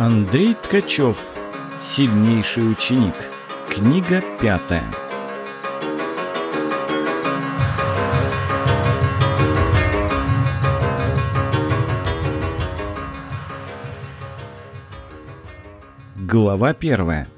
Андрей Ткачев. Сильнейший ученик. Книга пятая. Глава первая.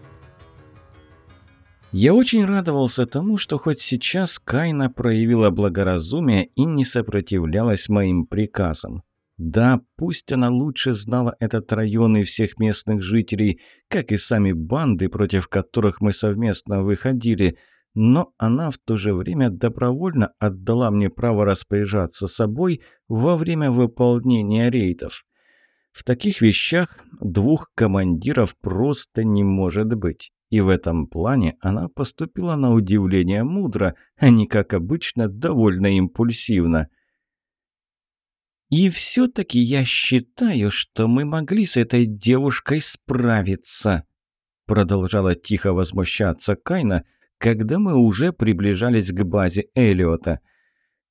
Я очень радовался тому, что хоть сейчас Кайна проявила благоразумие и не сопротивлялась моим приказам. Да, пусть она лучше знала этот район и всех местных жителей, как и сами банды, против которых мы совместно выходили, но она в то же время добровольно отдала мне право распоряжаться собой во время выполнения рейдов. В таких вещах двух командиров просто не может быть. И в этом плане она поступила на удивление мудро, а не, как обычно, довольно импульсивно – и все-таки я считаю, что мы могли с этой девушкой справиться», продолжала тихо возмущаться Кайна, когда мы уже приближались к базе Элиота.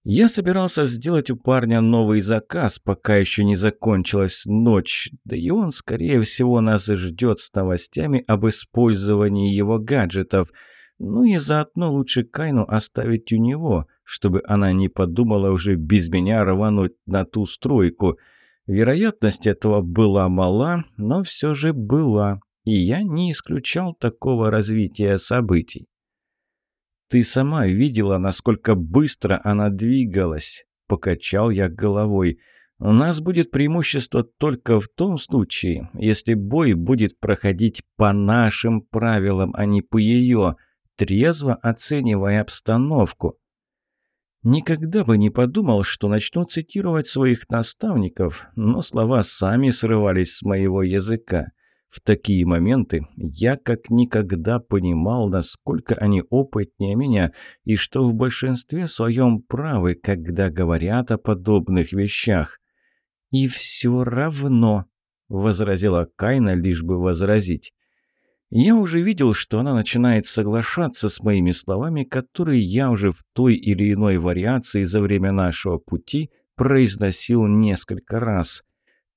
Я собирался сделать у парня новый заказ, пока еще не закончилась ночь, да и он, скорее всего, нас ждет с новостями об использовании его гаджетов. Ну и заодно лучше Кайну оставить у него – чтобы она не подумала уже без меня рвануть на ту стройку. Вероятность этого была мала, но все же была, и я не исключал такого развития событий. «Ты сама видела, насколько быстро она двигалась», — покачал я головой. «У нас будет преимущество только в том случае, если бой будет проходить по нашим правилам, а не по ее, трезво оценивая обстановку. Никогда бы не подумал, что начну цитировать своих наставников, но слова сами срывались с моего языка. В такие моменты я как никогда понимал, насколько они опытнее меня, и что в большинстве своем правы, когда говорят о подобных вещах. «И все равно», — возразила Кайна, лишь бы возразить. Я уже видел, что она начинает соглашаться с моими словами, которые я уже в той или иной вариации за время нашего пути произносил несколько раз.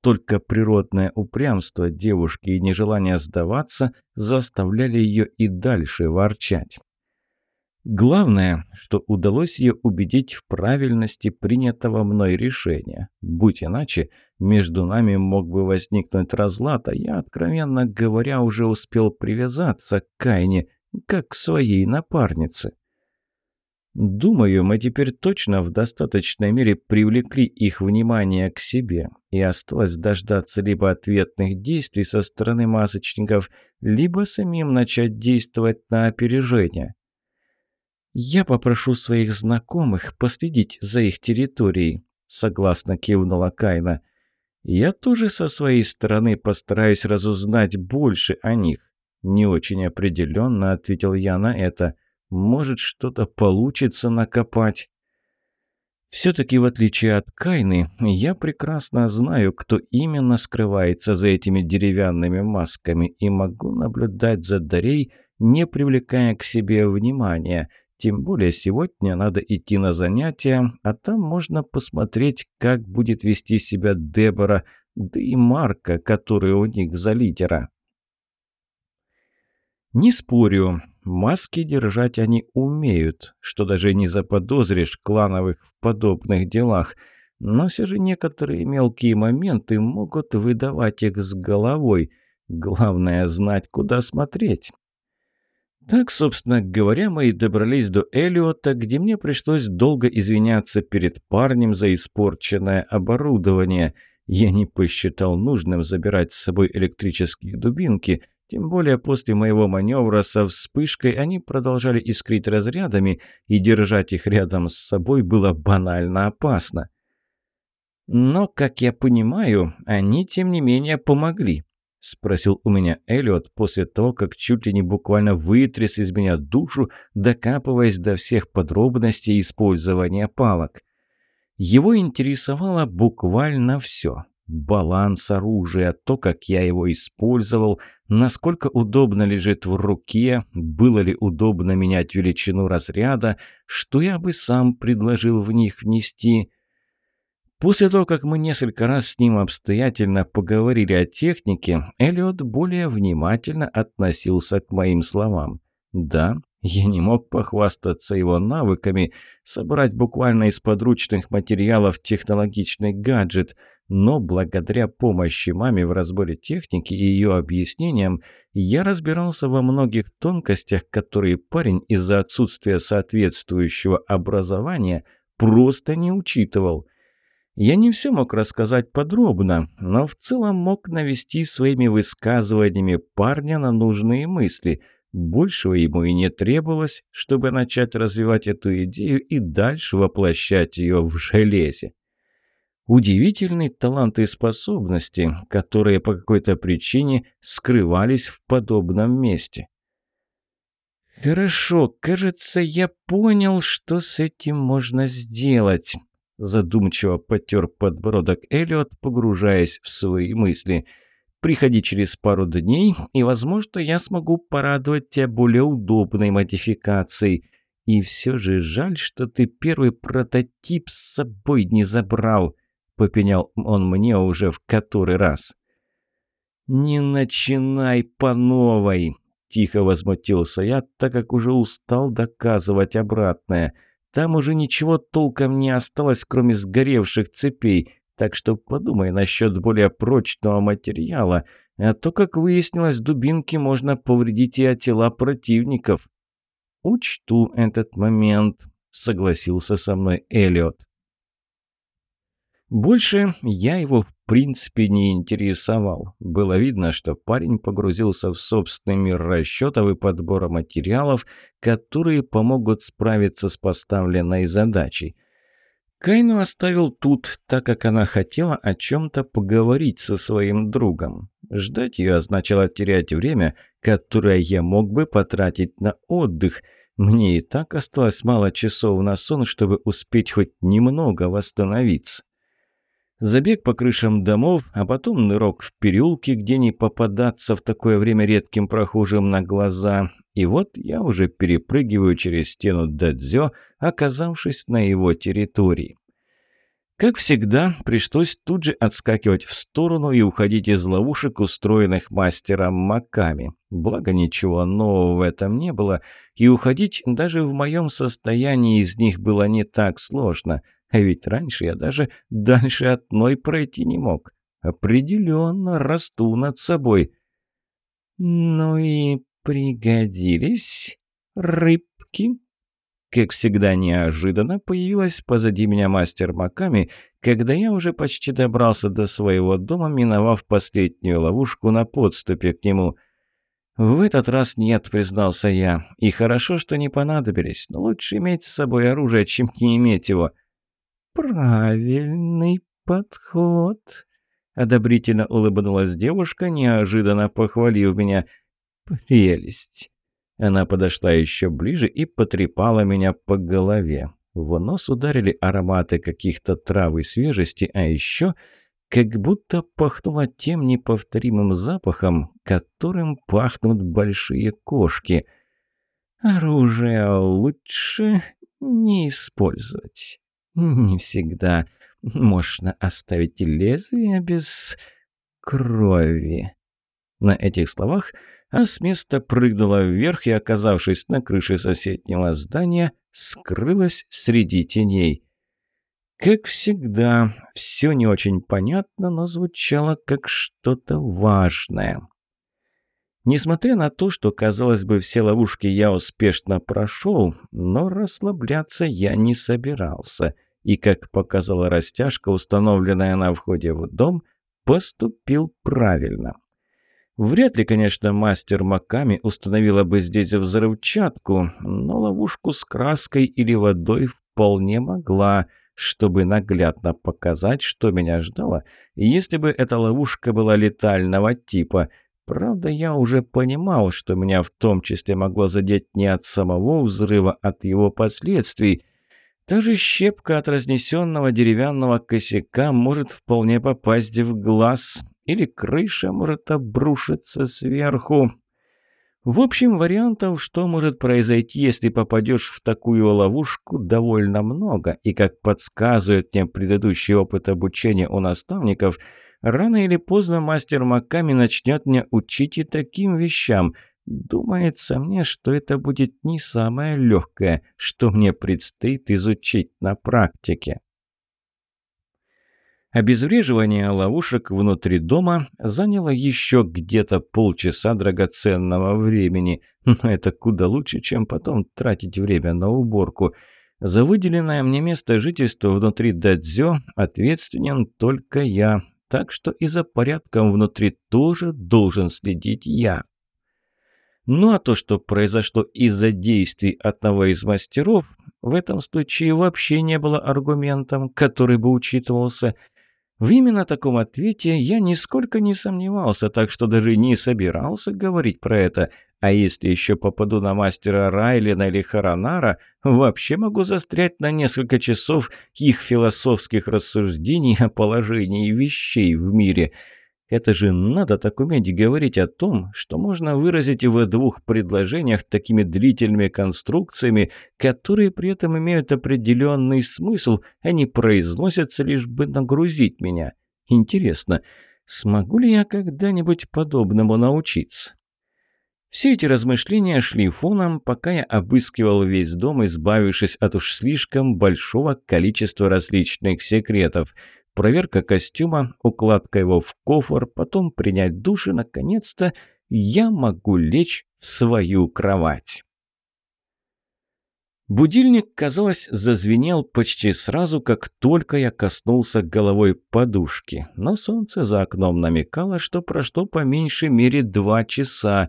Только природное упрямство девушки и нежелание сдаваться заставляли ее и дальше ворчать. Главное, что удалось ее убедить в правильности принятого мной решения. Будь иначе, между нами мог бы возникнуть разлад, а я, откровенно говоря, уже успел привязаться к Кайне, как к своей напарнице. Думаю, мы теперь точно в достаточной мере привлекли их внимание к себе, и осталось дождаться либо ответных действий со стороны масочников, либо самим начать действовать на опережение. «Я попрошу своих знакомых последить за их территорией», — согласно кивнула Кайна. «Я тоже со своей стороны постараюсь разузнать больше о них». «Не очень определенно», — ответил я на это. «Может, что-то получится накопать». Все-таки, в отличие от Кайны, я прекрасно знаю, кто именно скрывается за этими деревянными масками, и могу наблюдать за Дарей, не привлекая к себе внимания — тем более сегодня надо идти на занятия, а там можно посмотреть, как будет вести себя Дебора, да и Марка, который у них за лидера. Не спорю, маски держать они умеют, что даже не заподозришь клановых в подобных делах, но все же некоторые мелкие моменты могут выдавать их с головой. Главное знать, куда смотреть. Так, собственно говоря, мы и добрались до Элиота, где мне пришлось долго извиняться перед парнем за испорченное оборудование. Я не посчитал нужным забирать с собой электрические дубинки, тем более после моего маневра со вспышкой они продолжали искрить разрядами, и держать их рядом с собой было банально опасно. Но, как я понимаю, они, тем не менее, помогли. — спросил у меня Эллиот после того, как чуть ли не буквально вытряс из меня душу, докапываясь до всех подробностей использования палок. Его интересовало буквально все. Баланс оружия, то, как я его использовал, насколько удобно лежит в руке, было ли удобно менять величину разряда, что я бы сам предложил в них внести – После того, как мы несколько раз с ним обстоятельно поговорили о технике, Эллиот более внимательно относился к моим словам. Да, я не мог похвастаться его навыками, собрать буквально из подручных материалов технологичный гаджет, но благодаря помощи маме в разборе техники и ее объяснениям, я разбирался во многих тонкостях, которые парень из-за отсутствия соответствующего образования просто не учитывал. Я не все мог рассказать подробно, но в целом мог навести своими высказываниями парня на нужные мысли. Большего ему и не требовалось, чтобы начать развивать эту идею и дальше воплощать ее в железе. Удивительный талант и способности, которые по какой-то причине скрывались в подобном месте. «Хорошо, кажется, я понял, что с этим можно сделать», Задумчиво потер подбородок Эллиот, погружаясь в свои мысли. «Приходи через пару дней, и, возможно, я смогу порадовать тебя более удобной модификацией. И все же жаль, что ты первый прототип с собой не забрал», — попенял он мне уже в который раз. «Не начинай по новой!» — тихо возмутился я, так как уже устал доказывать обратное — там уже ничего толком не осталось, кроме сгоревших цепей, так что подумай насчет более прочного материала, а то, как выяснилось, дубинки можно повредить и от тела противников. «Учту этот момент», — согласился со мной Эллиот. Больше я его в принципе не интересовал. Было видно, что парень погрузился в собственный мир расчетов и подбора материалов, которые помогут справиться с поставленной задачей. Кайну оставил тут, так как она хотела о чем-то поговорить со своим другом. Ждать ее означало терять время, которое я мог бы потратить на отдых. Мне и так осталось мало часов на сон, чтобы успеть хоть немного восстановиться. Забег по крышам домов, а потом нырок в переулки, где не попадаться в такое время редким прохожим на глаза. И вот я уже перепрыгиваю через стену Дадзё, оказавшись на его территории. Как всегда, пришлось тут же отскакивать в сторону и уходить из ловушек, устроенных мастером Маками. Благо, ничего нового в этом не было, и уходить даже в моем состоянии из них было не так сложно – а ведь раньше я даже дальше одной пройти не мог. Определенно расту над собой. Ну и пригодились рыбки. Как всегда неожиданно появилась позади меня мастер Маками, когда я уже почти добрался до своего дома, миновав последнюю ловушку на подступе к нему. «В этот раз нет», — признался я. «И хорошо, что не понадобились, но лучше иметь с собой оружие, чем не иметь его». «Правильный подход», — одобрительно улыбнулась девушка, неожиданно похвалив меня. «Прелесть». Она подошла еще ближе и потрепала меня по голове. В нос ударили ароматы каких-то трав и свежести, а еще как будто пахнуло тем неповторимым запахом, которым пахнут большие кошки. Оружие лучше не использовать. Не всегда. Можно оставить лезвие без крови. На этих словах а с места прыгнула вверх и, оказавшись на крыше соседнего здания, скрылась среди теней. Как всегда, все не очень понятно, но звучало как что-то важное. Несмотря на то, что, казалось бы, все ловушки я успешно прошел, но расслабляться я не собирался и, как показала растяжка, установленная на входе в дом, поступил правильно. Вряд ли, конечно, мастер Маками установила бы здесь взрывчатку, но ловушку с краской или водой вполне могла, чтобы наглядно показать, что меня ждало, если бы эта ловушка была летального типа. Правда, я уже понимал, что меня в том числе могло задеть не от самого взрыва, а от его последствий – Та же щепка от разнесенного деревянного косяка может вполне попасть в глаз, или крыша может обрушиться сверху. В общем, вариантов, что может произойти, если попадешь в такую ловушку, довольно много, и, как подсказывает мне предыдущий опыт обучения у наставников, рано или поздно мастер Маками начнет меня учить и таким вещам. Думается мне, что это будет не самое легкое, что мне предстоит изучить на практике. Обезвреживание ловушек внутри дома заняло еще где-то полчаса драгоценного времени, но это куда лучше, чем потом тратить время на уборку. За выделенное мне место жительства внутри Дадзё ответственен только я, так что и за порядком внутри тоже должен следить я. Ну а то, что произошло из-за действий одного из мастеров, в этом случае вообще не было аргументом, который бы учитывался – в именно таком ответе я нисколько не сомневался, так что даже не собирался говорить про это. А если еще попаду на мастера Райлина или Харанара, вообще могу застрять на несколько часов их философских рассуждений о положении вещей в мире – это же надо так уметь говорить о том, что можно выразить в двух предложениях такими длительными конструкциями, которые при этом имеют определенный смысл, а не произносятся лишь бы нагрузить меня. Интересно, смогу ли я когда-нибудь подобному научиться? Все эти размышления шли фоном, пока я обыскивал весь дом, избавившись от уж слишком большого количества различных секретов – проверка костюма, укладка его в кофр, потом принять душ и, наконец-то, я могу лечь в свою кровать. Будильник, казалось, зазвенел почти сразу, как только я коснулся головой подушки, но солнце за окном намекало, что прошло по меньшей мере два часа.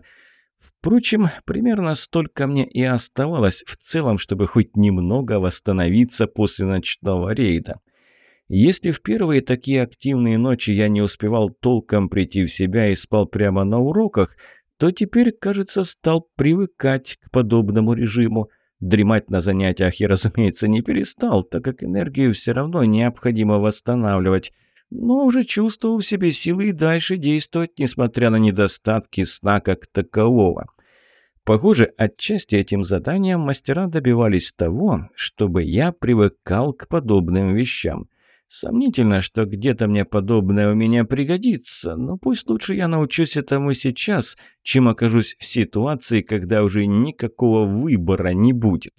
Впрочем, примерно столько мне и оставалось в целом, чтобы хоть немного восстановиться после ночного рейда. Если в первые такие активные ночи я не успевал толком прийти в себя и спал прямо на уроках, то теперь, кажется, стал привыкать к подобному режиму. Дремать на занятиях я, разумеется, не перестал, так как энергию все равно необходимо восстанавливать. Но уже чувствовал в себе силы и дальше действовать, несмотря на недостатки сна как такового. Похоже, отчасти этим заданием мастера добивались того, чтобы я привыкал к подобным вещам. Сомнительно, что где-то мне подобное у меня пригодится, но пусть лучше я научусь этому сейчас, чем окажусь в ситуации, когда уже никакого выбора не будет.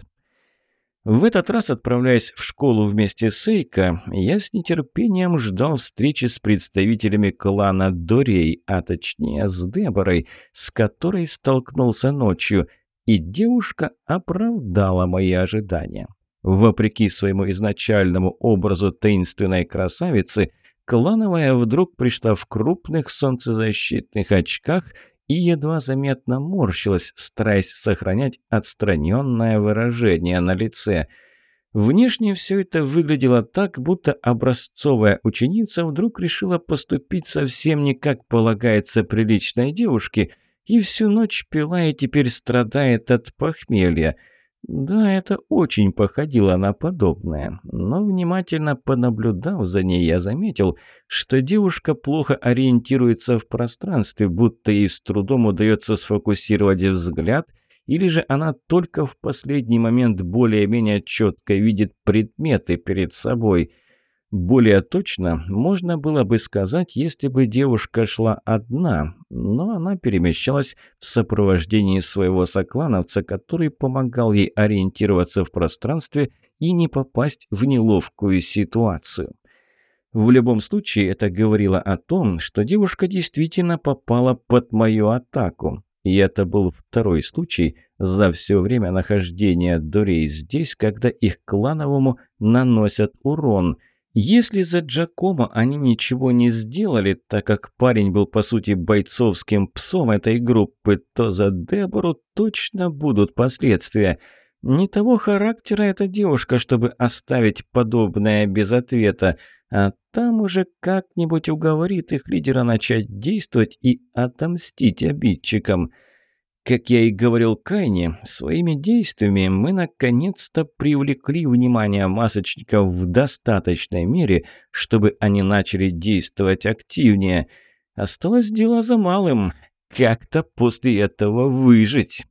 В этот раз, отправляясь в школу вместе с Эйко, я с нетерпением ждал встречи с представителями клана Дорей, а точнее с Деборой, с которой столкнулся ночью, и девушка оправдала мои ожидания. Вопреки своему изначальному образу таинственной красавицы, клановая вдруг пришла в крупных солнцезащитных очках и едва заметно морщилась, стараясь сохранять отстраненное выражение на лице. Внешне все это выглядело так, будто образцовая ученица вдруг решила поступить совсем не как полагается приличной девушке и всю ночь пила и теперь страдает от похмелья – да, это очень походило на подобное, но внимательно понаблюдав за ней, я заметил, что девушка плохо ориентируется в пространстве, будто ей с трудом удается сфокусировать взгляд, или же она только в последний момент более-менее четко видит предметы перед собой – более точно можно было бы сказать, если бы девушка шла одна, но она перемещалась в сопровождении своего соклановца, который помогал ей ориентироваться в пространстве и не попасть в неловкую ситуацию. В любом случае, это говорило о том, что девушка действительно попала под мою атаку. И это был второй случай за все время нахождения Дорей здесь, когда их клановому наносят урон – если за Джакомо они ничего не сделали, так как парень был по сути бойцовским псом этой группы, то за Дебору точно будут последствия. Не того характера эта девушка, чтобы оставить подобное без ответа, а там уже как-нибудь уговорит их лидера начать действовать и отомстить обидчикам. Как я и говорил Кайне, своими действиями мы наконец-то привлекли внимание масочников в достаточной мере, чтобы они начали действовать активнее. Осталось дело за малым как-то после этого выжить.